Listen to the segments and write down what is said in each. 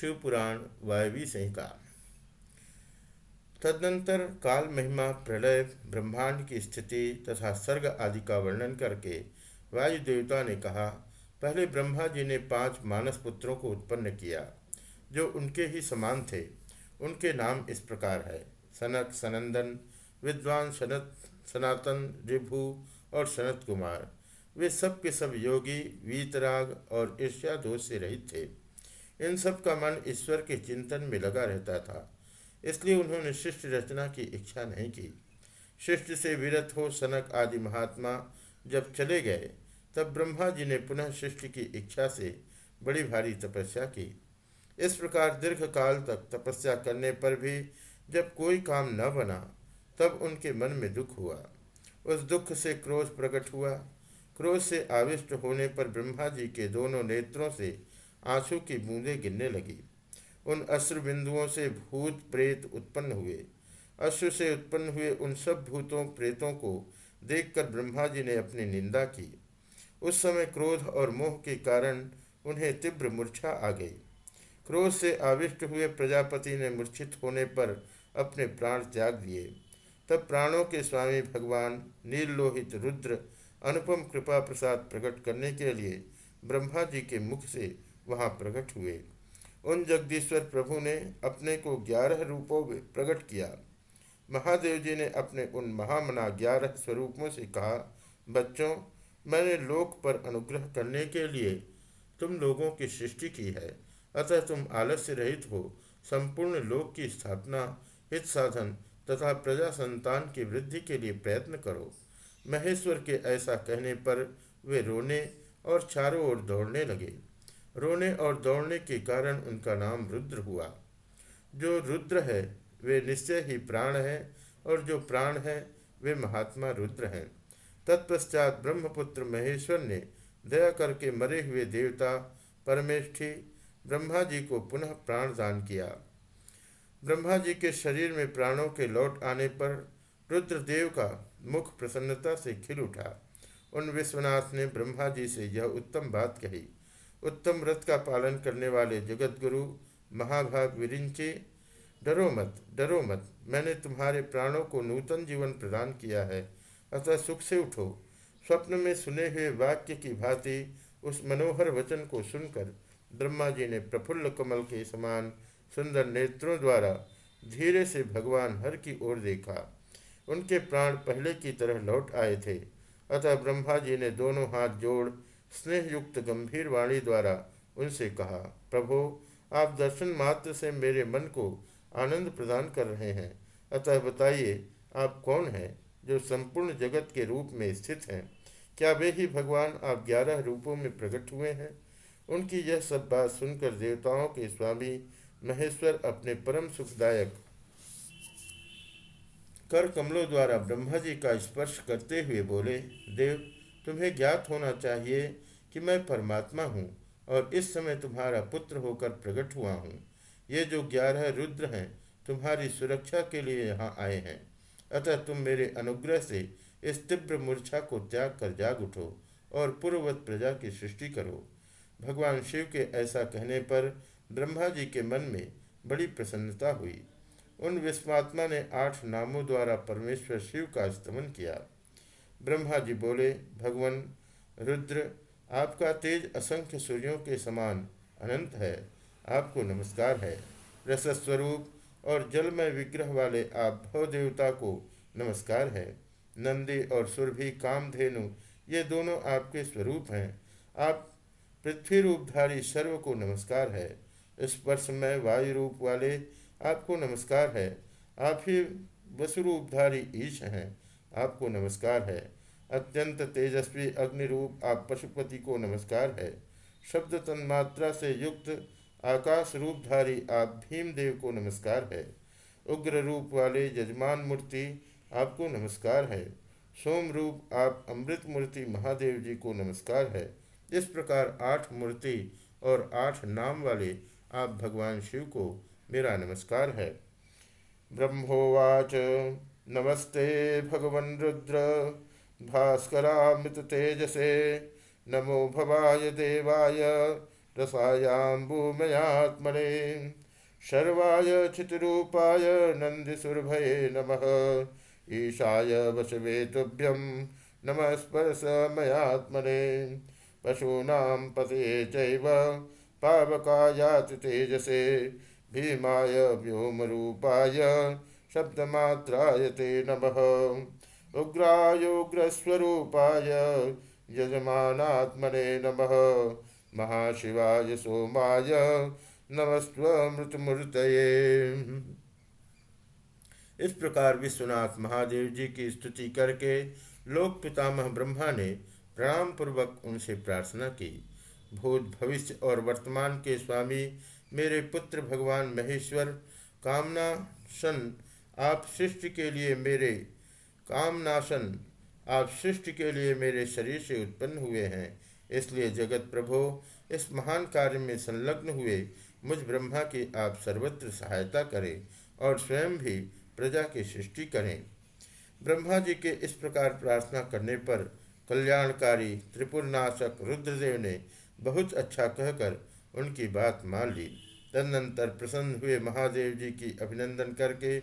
शिवपुराण वायवी संहिता। तदनंतर काल महिमा, प्रलय, ब्रह्मांड की स्थिति तथा सर्ग आदि का वर्णन करके वायु देवता ने कहा, पहले ब्रह्मा जी ने पाँच मानस पुत्रों को उत्पन्न किया, जो उनके ही समान थे। उनके नाम इस प्रकार है, सनत, सनंदन, विद्वान, सनत, सनातन, रिभु और सनत कुमार। वे सब के सब योगी, वीतराग और ईर्ष्या दोष से रहित थे। इन सब का मन ईश्वर के चिंतन में लगा रहता था। इसलिए उन्होंने शिष्ट रचना की इच्छा नहीं की। शिष्ट से विरत हो सनक आदि महात्मा जब चले गए, तब ब्रह्मा जी ने पुनः शिष्ट की इच्छा से बड़ी भारी तपस्या की। इस प्रकार दीर्घ काल तक तपस्या करने पर भी जब कोई काम न बना, तब उनके मन में दुख हुआ। उस दुख से क्रोध प्रकट हुआ। क्रोध से आविष्ट होने पर ब्रह्मा जी के दोनों नेत्रों से आँसू की बूंदें गिरने लगी। उन अश्रु बिंदुओं से भूत प्रेत उत्पन्न हुए। अश्रु से उत्पन्न हुए उन सब भूतों प्रेतों को देखकर ब्रह्मा जी ने अपनी निंदा की। उस समय क्रोध और मोह के कारण उन्हें तीव्र मूर्छा आ गई। क्रोध से आविष्ट हुए प्रजापति ने मूर्छित होने पर अपने प्राण त्याग दिए। तब प्राणों के स्वामी भगवान नीललोहित रुद्र, अनुपम कृपा प्रसाद प्रकट करने के लिए ब्रह्मा जी के मुख से वहाँ प्रकट हुए। उन जगदीश्वर प्रभु ने अपने को ग्यारह रूपों में प्रकट किया। महादेव जी ने अपने उन महामना ग्यारह स्वरूपों से कहा, बच्चों, मैंने लोक पर अनुग्रह करने के लिए तुम लोगों की सृष्टि की है। अतः तुम आलस्य रहित हो। संपूर्ण लोक की स्थापना, हित साधन तथा प्रजा संतान की वृद्धि के लिए प्रयत्न करो। महेश्वर के ऐसा कहने पर वे रोने और चारों ओर दौड़ने लगे। रोने और दौड़ने के कारण उनका नाम रुद्र हुआ। जो रुद्र है, वे निश्चय ही प्राण है और जो प्राण है, वे महात्मा रुद्र हैं। तत्पश्चात ब्रह्मपुत्र महेश्वर ने दया करके मरे हुए देवता परमेष्ठी ब्रह्मा जी को पुनः प्राण दान किया। ब्रह्मा जी के शरीर में प्राणों के लौट आने पर रुद्रदेव का मुख प्रसन्नता से खिल उठा। उन विश्वनाथ ने ब्रह्मा जी से यह उत्तम बात कही। उत्तम व्रत का पालन करने वाले जगत गुरु महाभाग विरिंचे, डरो मत डरो मत, मैंने तुम्हारे प्राणों को नूतन जीवन प्रदान किया है। अतः सुख से उठो। स्वप्न में सुने हुए वाक्य की भांति उस मनोहर वचन को सुनकर ब्रह्मा जी ने प्रफुल्ल कमल के समान सुंदर नेत्रों द्वारा धीरे से भगवान हर की ओर देखा। उनके प्राण पहले की तरह लौट आए थे। अतः ब्रह्मा जी ने दोनों हाथ जोड़ स्नेह युक्त गंभीर वाणी द्वारा उनसे कहा, प्रभो, आप दर्शन मात्र से मेरे मन को आनंद प्रदान कर रहे हैं। अतः बताइए, आप कौन हैं जो संपूर्ण जगत के रूप में स्थित हैं? क्या वे ही भगवान आप ग्यारह रूपों में प्रकट हुए हैं? उनकी यह सब बात सुनकर देवताओं के स्वामी महेश्वर अपने परम सुखदायक कर कमलों द्वारा ब्रह्मा जी का स्पर्श करते हुए बोले, देव तुम्हें ज्ञात होना चाहिए कि मैं परमात्मा हूँ और इस समय तुम्हारा पुत्र होकर प्रकट हुआ हूँ। ये जो ग्यारह रुद्र हैं, तुम्हारी सुरक्षा के लिए यहाँ आए हैं। अतः तुम मेरे अनुग्रह से इस तीव्र मूर्छा को त्याग कर जाग उठो और पूर्ववत प्रजा की सृष्टि करो। भगवान शिव के ऐसा कहने पर ब्रह्मा जी के मन में बड़ी प्रसन्नता हुई। उन विश्वात्मा ने आठ नामों द्वारा परमेश्वर शिव का स्तमन किया। ब्रह्मा जी बोले, भगवान, रुद्र, आपका तेज असंख्य सूर्यों के समान अनंत है। आपको नमस्कार है। रसस्वरूप और जलमय विग्रह वाले आप भव देवता को नमस्कार है। नंदी और सुरभि, कामधेनु, ये दोनों आपके स्वरूप हैं। आप पृथ्वी रूपधारी सर्व को नमस्कार है। स्पर्शमय वायु रूप वाले आपको नमस्कार है। आप ही वसुरूपधारी ईश हैं। आपको नमस्कार है। अत्यंत तेजस्वी अग्नि रूप आप पशुपति को नमस्कार है। शब्द तन्मात्रा से युक्त आकाश रूपधारी आप भीमदेव को नमस्कार है। उग्र रूप वाले यजमान मूर्ति आपको नमस्कार है। सोम रूप आप अमृत मूर्ति महादेव जी को नमस्कार है। इस प्रकार आठ मूर्ति और आठ नाम वाले आप भगवान शिव को मेरा नमस्कार है। ब्रह्मोवाच। नमस्ते भगवन रुद्र, भास्करामृत तेजसे, नमो भवाय देवाय रसायाम्बुमयात्मने, शर्वाय चितरूपाय नन्दिसुरभये नमः। ईशाय वसवे तुभ्यं नमः स्पर्शमयात्मने पशूनां पते चैव पावकायाति तेजसे भीमाय व्योमरूपाय शब्दमात्राय ते नमः। उग्रायोग्रस्वरूपाय यजमानात्मने नमः। महाशिवाय सोमाय नमस्वमृतमूर्तये इस प्रकार विश्वनाथ महादेव जी की स्तुति करके लोक पितामह ब्रह्मा ने प्रणाम पूर्वक उनसे प्रार्थना की। भूत भविष्य और वर्तमान के स्वामी मेरे पुत्र भगवान महेश्वर, कामना सन आप सृष्टि के लिए मेरे कामनाशन आप सृष्टि के लिए मेरे शरीर से उत्पन्न हुए हैं। इसलिए जगत प्रभो, इस महान कार्य में संलग्न हुए, मुझ ब्रह्मा की आप सर्वत्र सहायता करें और स्वयं भी प्रजा की सृष्टि करें। ब्रह्मा जी के इस प्रकार प्रार्थना करने पर कल्याणकारी, त्रिपुरनाशक, रुद्रदेव ने बहुत अच्छा कहकर उनकी बात मान ली। तदनंतर प्रसन्न हुए महादेव जी की अभिनंदन करके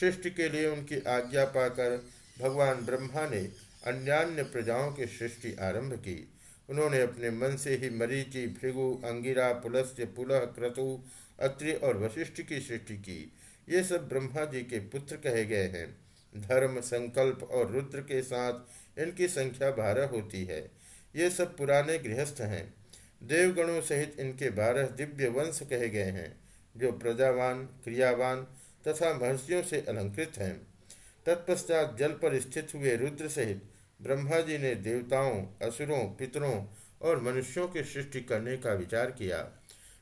सृष्टि के लिए उनकी आज्ञा पाकर भगवान ब्रह्मा ने अन्यान्य प्रजाओं की सृष्टि आरंभ की। उन्होंने अपने मन से ही मरीचि, भृगु, अंगिरा पुलस्त्य पुलह, क्रतु, अत्रि और वशिष्ठ की सृष्टि की। ये सब ब्रह्मा जी के पुत्र कहे गए हैं। धर्म, संकल्प और रुद्र के साथ इनकी संख्या बारह होती है। ये सब पुराने गृहस्थ हैं। देवगणों सहित इनके बारह दिव्य वंश कहे गए हैं, जो प्रजावान, क्रियावान तथा महर्षियों से अलंकृत हैं। तत्पश्चात जल पर स्थित हुए रुद्र सहित ब्रह्मा जी ने देवताओं, असुरों, पितरों और मनुष्यों की सृष्टि करने का विचार किया।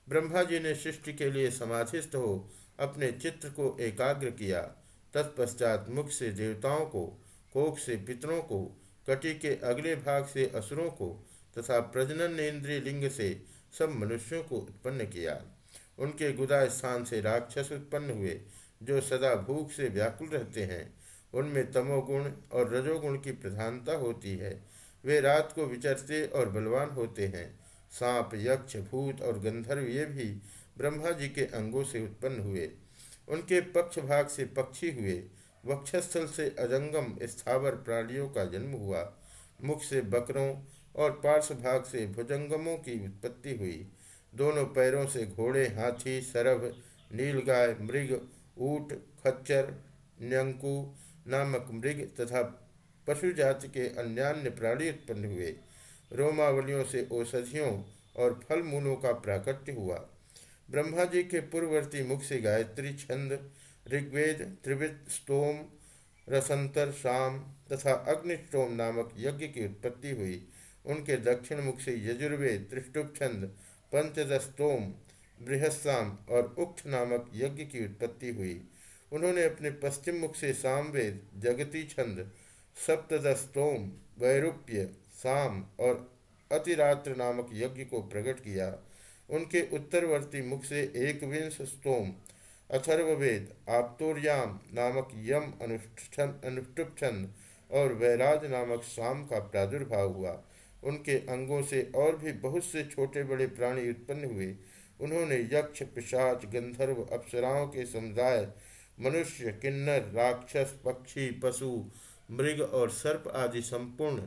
ब्रह्मा जी ने सृष्टि के लिए समाधिस्थ हो अपने चित्र को एकाग्र किया। तत्पश्चात मुख से देवताओं को, कोख से पितरों को, कटी के अगले भाग से असुरों को तथा प्रजनन इंद्रिय लिंग से सब मनुष्यों को उत्पन्न किया। उनके गुदा स्थान से राक्षस उत्पन्न हुए जो सदा भूख से व्याकुल रहते हैं, उनमें तमोगुण और रजोगुण की प्रधानता होती है। वे रात को विचरते और बलवान होते हैं। सांप, यक्ष, भूत और गंधर्व ये भी ब्रह्मा जी के अंगों से उत्पन्न हुए। उनके पक्ष भाग से पक्षी हुए। वक्षस्थल से अजंगम स्थावर प्राणियों का जन्म हुआ। मुख से बकरों और पार्श्व भाग से भुजंगमों की उत्पत्ति हुई। दोनों पैरों से घोड़े, हाथी सरभ नीलगाय, मृग ऊट, खच्चर, न्यंकु नामक मृग तथा पशु जाति के अन्यान्य प्राणी उत्पन्न हुए। रोमावलियों से औषधियों और फल मूलों का प्राकट्य हुआ। ब्रह्मा जी के पूर्ववर्ती मुख से गायत्री छंद, ऋग्वेद त्रिविद स्तोम, रसंतर शाम तथा अग्निष्टोम नामक यज्ञ की उत्पत्ति हुई। उनके दक्षिण मुख से यजुर्वेद, त्रिष्टुप छंद पंचदस्तोम बृहस्साम और उक्त नामक यज्ञ की उत्पत्ति हुई। उन्होंने अपने पश्चिम मुख से सामवेद जगती छंद सप्तदस्तोम वैरूप्य, साम और अतिरात्र नामक यज्ञ को प्रकट किया। उनके उत्तरवर्ती मुख से एक विंश स्तोम, अथर्ववेद, आप्तोर्याम नामक यम अनुष्ठन अनुष्टुप छंद और वैराज नामक शाम का प्रादुर्भाव हुआ। उनके अंगों से और भी बहुत से छोटे बड़े प्राणी उत्पन्न हुए। उन्होंने यक्ष, पिशाच, गंधर्व, अप्सराओं के समुदाय, मनुष्य, किन्नर, राक्षस, पक्षी, पशु, मृग और सर्प आदि संपूर्ण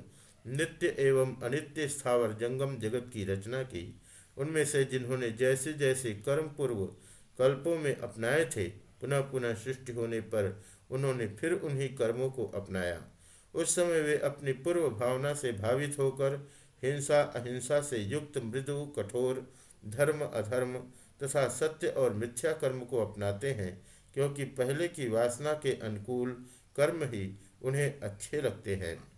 नित्य एवं अनित्य स्थावर जंगम जगत की रचना की। उनमें से जिन्होंने जैसे जैसे कर्म पूर्व कल्पों में अपनाए थे पुनः पुनः सृष्टि होने पर उन्होंने फिर उन्हीं कर्मों को अपनाया। उस समय वे अपनी पूर्व भावना से भावित होकर हिंसा, अहिंसा से युक्त, मृदु, कठोर धर्म, अधर्म तथा सत्य और मिथ्या कर्म को अपनाते हैं, क्योंकि पहले की वासना के अनुकूल कर्म ही उन्हें अच्छे लगते हैं।